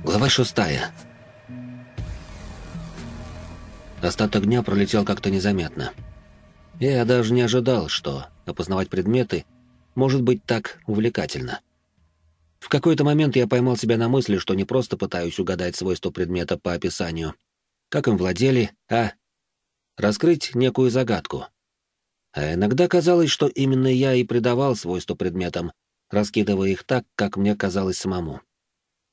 Глава шестая. Остаток дня пролетел как-то незаметно. Я даже не ожидал, что опознавать предметы может быть так увлекательно. В какой-то момент я поймал себя на мысли, что не просто пытаюсь угадать свойства предмета по описанию, как им владели, а раскрыть некую загадку. А иногда казалось, что именно я и придавал свойства предметам, раскидывая их так, как мне казалось самому.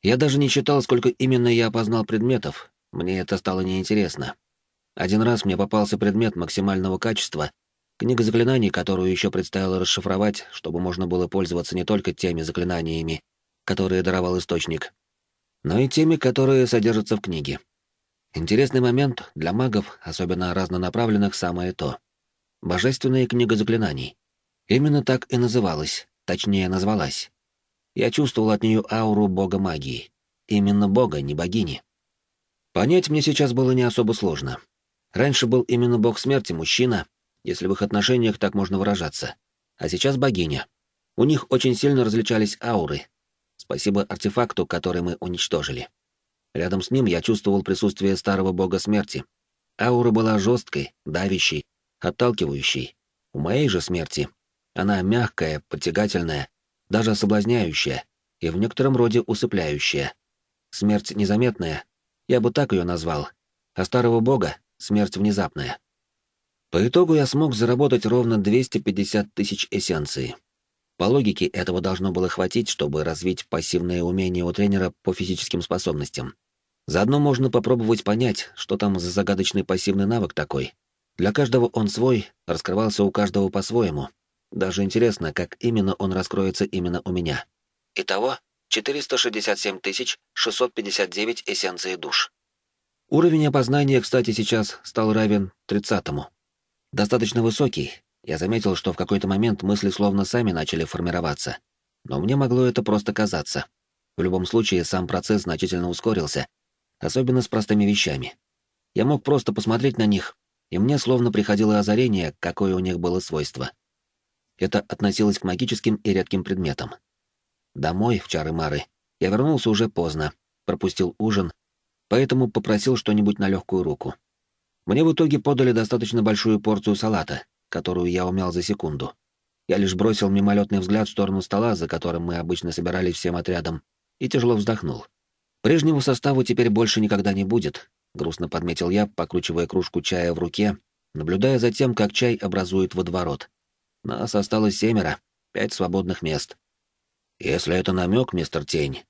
Я даже не считал, сколько именно я опознал предметов, мне это стало неинтересно. Один раз мне попался предмет максимального качества, книга заклинаний, которую еще предстояло расшифровать, чтобы можно было пользоваться не только теми заклинаниями, которые даровал источник, но и теми, которые содержатся в книге. Интересный момент для магов, особенно разнонаправленных, самое то. Божественная книга заклинаний. Именно так и называлась, точнее назвалась. Я чувствовал от нее ауру бога магии. Именно бога, не богини. Понять мне сейчас было не особо сложно. Раньше был именно бог смерти, мужчина, если в их отношениях так можно выражаться. А сейчас богиня. У них очень сильно различались ауры. Спасибо артефакту, который мы уничтожили. Рядом с ним я чувствовал присутствие старого бога смерти. Аура была жесткой, давящей, отталкивающей. У моей же смерти она мягкая, притягательная, даже соблазняющая и в некотором роде усыпляющая. Смерть незаметная, я бы так ее назвал, а старого бога — смерть внезапная. По итогу я смог заработать ровно 250 тысяч эссенций. По логике, этого должно было хватить, чтобы развить пассивное умение у тренера по физическим способностям. Заодно можно попробовать понять, что там за загадочный пассивный навык такой. Для каждого он свой, раскрывался у каждого по-своему. Даже интересно, как именно он раскроется именно у меня. Итого 467 659 эссенций душ. Уровень опознания, кстати, сейчас стал равен 30-му. Достаточно высокий. Я заметил, что в какой-то момент мысли словно сами начали формироваться. Но мне могло это просто казаться. В любом случае, сам процесс значительно ускорился, особенно с простыми вещами. Я мог просто посмотреть на них, и мне словно приходило озарение, какое у них было свойство. Это относилось к магическим и редким предметам. Домой, в Чары-Мары, я вернулся уже поздно, пропустил ужин, поэтому попросил что-нибудь на легкую руку. Мне в итоге подали достаточно большую порцию салата, которую я умял за секунду. Я лишь бросил мимолетный взгляд в сторону стола, за которым мы обычно собирались всем отрядом, и тяжело вздохнул. Прежнего состава теперь больше никогда не будет, грустно подметил я, покручивая кружку чая в руке, наблюдая за тем, как чай образует водоворот. Нас осталось семеро, пять свободных мест. Если это намек, мистер Тень.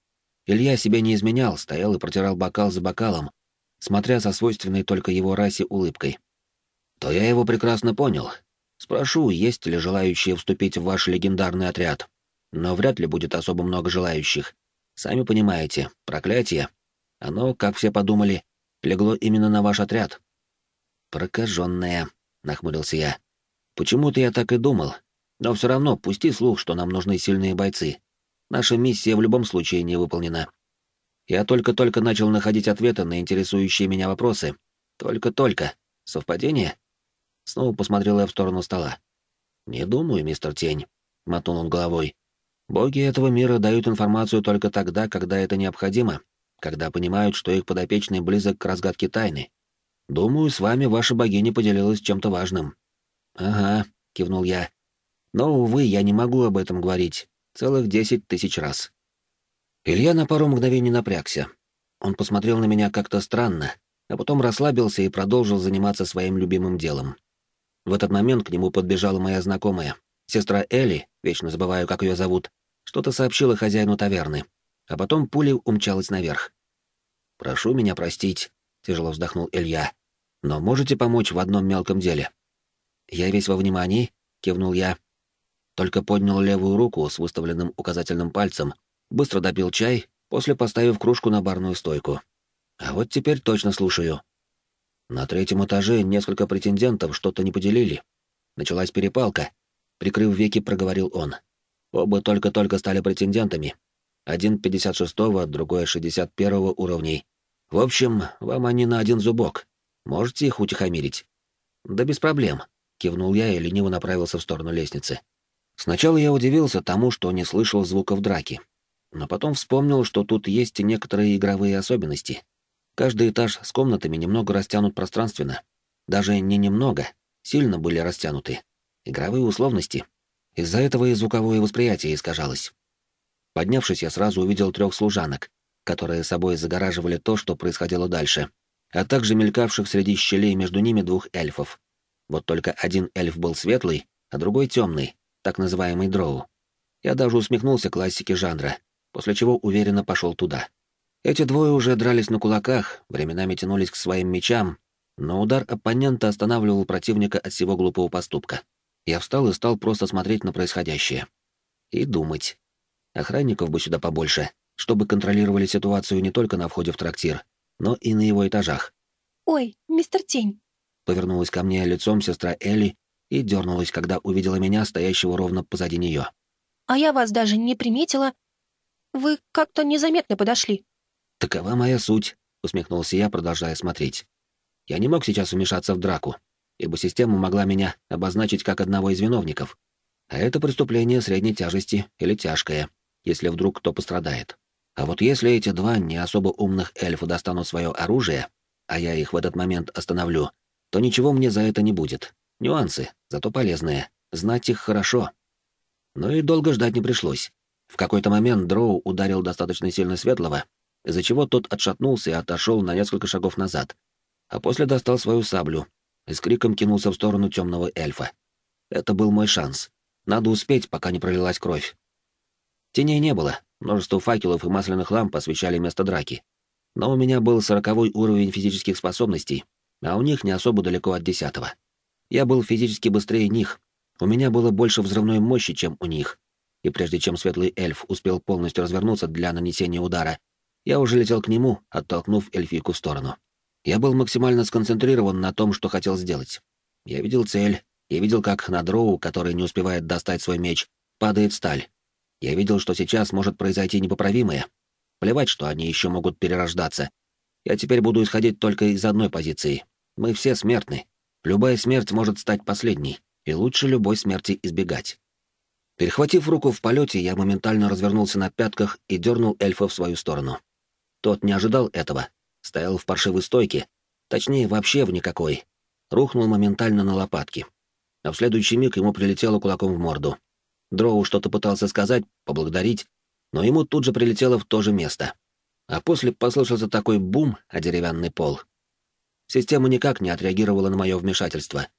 Илья себе не изменял, стоял и протирал бокал за бокалом, смотря со свойственной только его расе улыбкой. То я его прекрасно понял. Спрошу, есть ли желающие вступить в ваш легендарный отряд. Но вряд ли будет особо много желающих. Сами понимаете, проклятие. Оно, как все подумали, легло именно на ваш отряд. Прокаженное, нахмурился я. Почему-то я так и думал. Но все равно пусти слух, что нам нужны сильные бойцы. Наша миссия в любом случае не выполнена. Я только-только начал находить ответы на интересующие меня вопросы. Только-только. Совпадение? Снова посмотрел я в сторону стола. «Не думаю, мистер Тень», — мотнул он головой. Боги этого мира дают информацию только тогда, когда это необходимо, когда понимают, что их подопечный близок к разгадке тайны. Думаю, с вами ваша богиня поделилась чем-то важным. Ага, кивнул я. Но, увы, я не могу об этом говорить. Целых десять тысяч раз. Илья на пару мгновений напрягся. Он посмотрел на меня как-то странно, а потом расслабился и продолжил заниматься своим любимым делом. В этот момент к нему подбежала моя знакомая, сестра Элли, вечно забываю, как ее зовут, что-то сообщила хозяину таверны, а потом пулей умчалась наверх. «Прошу меня простить», — тяжело вздохнул Илья, — «но можете помочь в одном мелком деле?» «Я весь во внимании», — кивнул я. Только поднял левую руку с выставленным указательным пальцем, быстро допил чай, после поставив кружку на барную стойку. А вот теперь точно слушаю. На третьем этаже несколько претендентов что-то не поделили. Началась перепалка. Прикрыв веки, проговорил он. Оба только-только стали претендентами. Один 56-го, другой 61-го уровней. В общем, вам они на один зубок. Можете их утихомирить? Да без проблем, кивнул я и лениво направился в сторону лестницы. Сначала я удивился тому, что не слышал звуков драки. Но потом вспомнил, что тут есть некоторые игровые особенности. Каждый этаж с комнатами немного растянут пространственно. Даже не немного, сильно были растянуты. Игровые условности. Из-за этого и звуковое восприятие искажалось. Поднявшись, я сразу увидел трех служанок, которые собой загораживали то, что происходило дальше, а также мелькавших среди щелей между ними двух эльфов. Вот только один эльф был светлый, а другой темный, так называемый дроу. Я даже усмехнулся классике жанра, после чего уверенно пошел туда. Эти двое уже дрались на кулаках, временами тянулись к своим мечам, но удар оппонента останавливал противника от всего глупого поступка. Я встал и стал просто смотреть на происходящее. И думать. Охранников бы сюда побольше, чтобы контролировали ситуацию не только на входе в трактир, но и на его этажах. «Ой, мистер Тень!» Повернулась ко мне лицом сестра Элли и дернулась, когда увидела меня, стоящего ровно позади нее. «А я вас даже не приметила. Вы как-то незаметно подошли». «Такова моя суть», — усмехнулся я, продолжая смотреть. Я не мог сейчас вмешаться в драку, ибо система могла меня обозначить как одного из виновников. А это преступление средней тяжести или тяжкое, если вдруг кто пострадает. А вот если эти два не особо умных эльфа достанут свое оружие, а я их в этот момент остановлю, то ничего мне за это не будет. Нюансы, зато полезные. Знать их хорошо. Но и долго ждать не пришлось. В какой-то момент Дроу ударил достаточно сильно светлого, из-за чего тот отшатнулся и отошел на несколько шагов назад, а после достал свою саблю и с криком кинулся в сторону темного эльфа. Это был мой шанс. Надо успеть, пока не пролилась кровь. Теней не было, множество факелов и масляных ламп освещали место драки. Но у меня был сороковой уровень физических способностей, а у них не особо далеко от десятого. Я был физически быстрее них, у меня было больше взрывной мощи, чем у них. И прежде чем светлый эльф успел полностью развернуться для нанесения удара, я уже летел к нему, оттолкнув эльфийку в сторону. Я был максимально сконцентрирован на том, что хотел сделать. Я видел цель, я видел, как на дроу, который не успевает достать свой меч, падает сталь. Я видел, что сейчас может произойти непоправимое. Плевать, что они еще могут перерождаться. Я теперь буду исходить только из одной позиции. Мы все смертны. Любая смерть может стать последней, и лучше любой смерти избегать. Перехватив руку в полете, я моментально развернулся на пятках и дернул эльфа в свою сторону. Тот не ожидал этого, стоял в паршивой стойке, точнее, вообще в никакой. Рухнул моментально на лопатки. А в следующий миг ему прилетело кулаком в морду. Дроу что-то пытался сказать, поблагодарить, но ему тут же прилетело в то же место. А после послышался такой бум о деревянный пол. Система никак не отреагировала на мое вмешательство.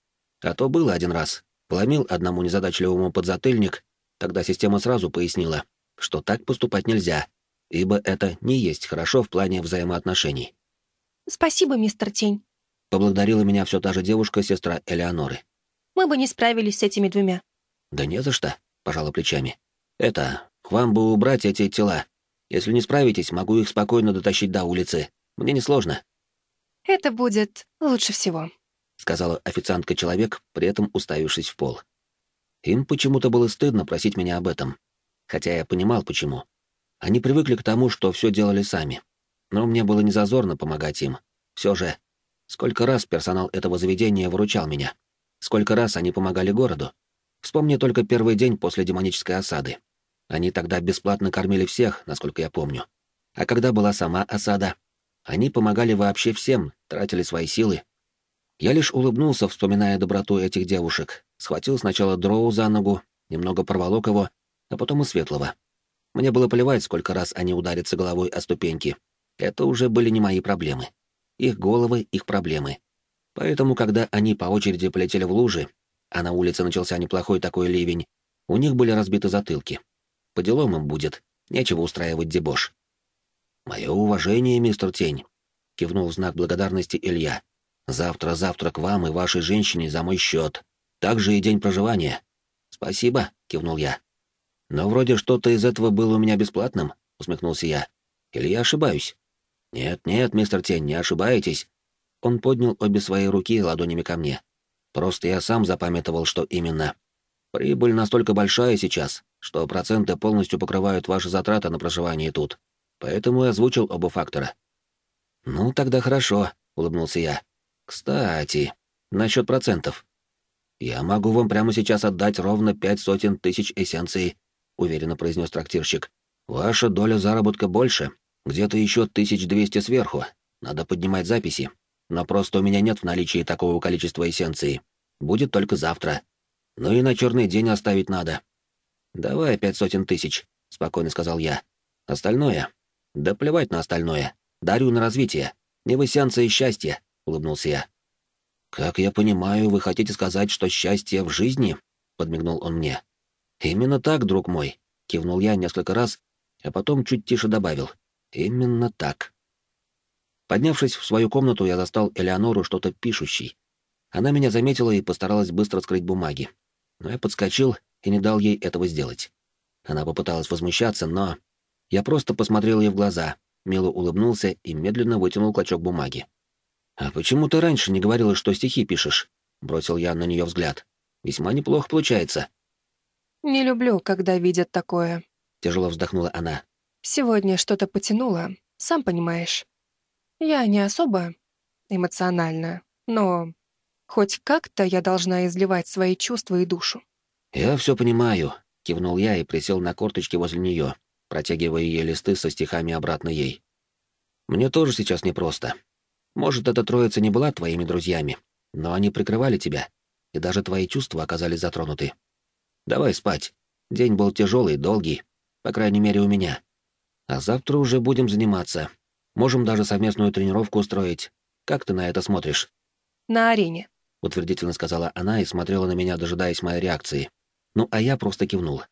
А то было один раз. Поломил одному незадачливому подзатыльник, тогда система сразу пояснила, что так поступать нельзя, ибо это не есть хорошо в плане взаимоотношений. «Спасибо, мистер Тень», — поблагодарила меня все та же девушка, сестра Элеоноры. «Мы бы не справились с этими двумя». «Да не за что», — пожала плечами. «Это, вам бы убрать эти тела. Если не справитесь, могу их спокойно дотащить до улицы. Мне несложно». «Это будет лучше всего», — сказала официантка-человек, при этом уставившись в пол. Им почему-то было стыдно просить меня об этом. Хотя я понимал, почему. Они привыкли к тому, что все делали сами. Но мне было незазорно помогать им. Все же, сколько раз персонал этого заведения выручал меня. Сколько раз они помогали городу. Вспомни только первый день после демонической осады. Они тогда бесплатно кормили всех, насколько я помню. А когда была сама осада, они помогали вообще всем, тратили свои силы. Я лишь улыбнулся, вспоминая доброту этих девушек, схватил сначала Дроу за ногу, немного порволок его, а потом и Светлого. Мне было плевать, сколько раз они ударятся головой о ступеньки. Это уже были не мои проблемы. Их головы — их проблемы. Поэтому, когда они по очереди полетели в лужи, а на улице начался неплохой такой ливень, у них были разбиты затылки. По делам им будет, нечего устраивать дебош. «Мое уважение, мистер Тень», — кивнул в знак благодарности Илья. «Завтра завтрак вам и вашей женщине за мой счет. Также и день проживания». «Спасибо», — кивнул я. «Но вроде что-то из этого было у меня бесплатным», — усмехнулся я. «Или я ошибаюсь?» «Нет-нет, мистер Тень, не ошибаетесь». Он поднял обе свои руки ладонями ко мне. Просто я сам запамятовал, что именно. Прибыль настолько большая сейчас, что проценты полностью покрывают ваши затраты на проживание тут. Поэтому я озвучил оба фактора. «Ну, тогда хорошо», — улыбнулся я. «Кстати, насчет процентов. Я могу вам прямо сейчас отдать ровно пять сотен тысяч эссенций», — уверенно произнес трактирщик. Ваша доля заработка больше, где-то еще 1200 сверху. Надо поднимать записи. Но просто у меня нет в наличии такого количества эссенции. Будет только завтра. Ну и на черный день оставить надо. Давай пять сотен тысяч, спокойно сказал я. Остальное? Да плевать на остальное. Дарю на развитие. Не в эссенции счастья, улыбнулся я. Как я понимаю, вы хотите сказать, что счастье в жизни? подмигнул он мне. Именно так, друг мой, кивнул я несколько раз, а потом чуть тише добавил. Именно так. Поднявшись в свою комнату, я застал Элеонору что-то пишущей. Она меня заметила и постаралась быстро скрыть бумаги. Но я подскочил и не дал ей этого сделать. Она попыталась возмущаться, но... Я просто посмотрел ей в глаза, мило улыбнулся и медленно вытянул клочок бумаги. «А почему ты раньше не говорила, что стихи пишешь?» — бросил я на нее взгляд. «Весьма неплохо получается». «Не люблю, когда видят такое», — тяжело вздохнула она. «Сегодня что-то потянуло, сам понимаешь. Я не особо эмоциональна, но хоть как-то я должна изливать свои чувства и душу». «Я все понимаю», — кивнул я и присел на корточки возле нее, протягивая ей листы со стихами обратно ей. «Мне тоже сейчас непросто. Может, эта троица не была твоими друзьями, но они прикрывали тебя, и даже твои чувства оказались затронуты. Давай спать. День был тяжелый, долгий, по крайней мере, у меня. А завтра уже будем заниматься. Можем даже совместную тренировку устроить. Как ты на это смотришь?» «На арене», — утвердительно сказала она и смотрела на меня, дожидаясь моей реакции. Ну, а я просто кивнул.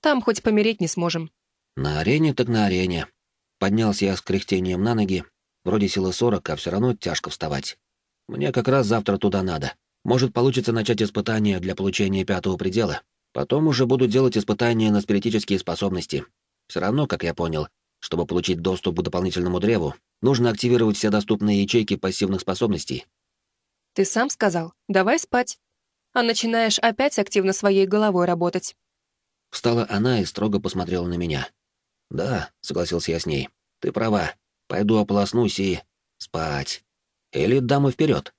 «Там хоть помереть не сможем». «На арене так на арене». Поднялся я с кряхтением на ноги. Вроде силы сорок, а все равно тяжко вставать. Мне как раз завтра туда надо. Может, получится начать испытания для получения пятого предела. Потом уже буду делать испытания на спиритические способности. Все равно, как я понял, чтобы получить доступ к дополнительному древу, нужно активировать все доступные ячейки пассивных способностей. Ты сам сказал, давай спать. А начинаешь опять активно своей головой работать. Встала она и строго посмотрела на меня. «Да», — согласился я с ней, — «ты права. Пойду ополоснусь и... спать. Или дамы вперед.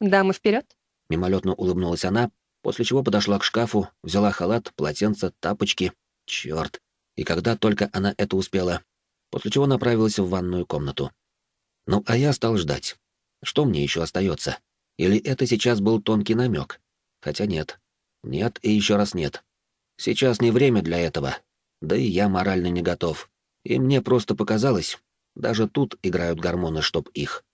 «Дамы вперед? Мимолетно улыбнулась она, после чего подошла к шкафу, взяла халат, полотенце, тапочки. Черт! И когда только она это успела, после чего направилась в ванную комнату. Ну, а я стал ждать. Что мне еще остается? Или это сейчас был тонкий намек? Хотя нет. Нет и еще раз нет. Сейчас не время для этого. Да и я морально не готов. И мне просто показалось, даже тут играют гормоны, чтоб их.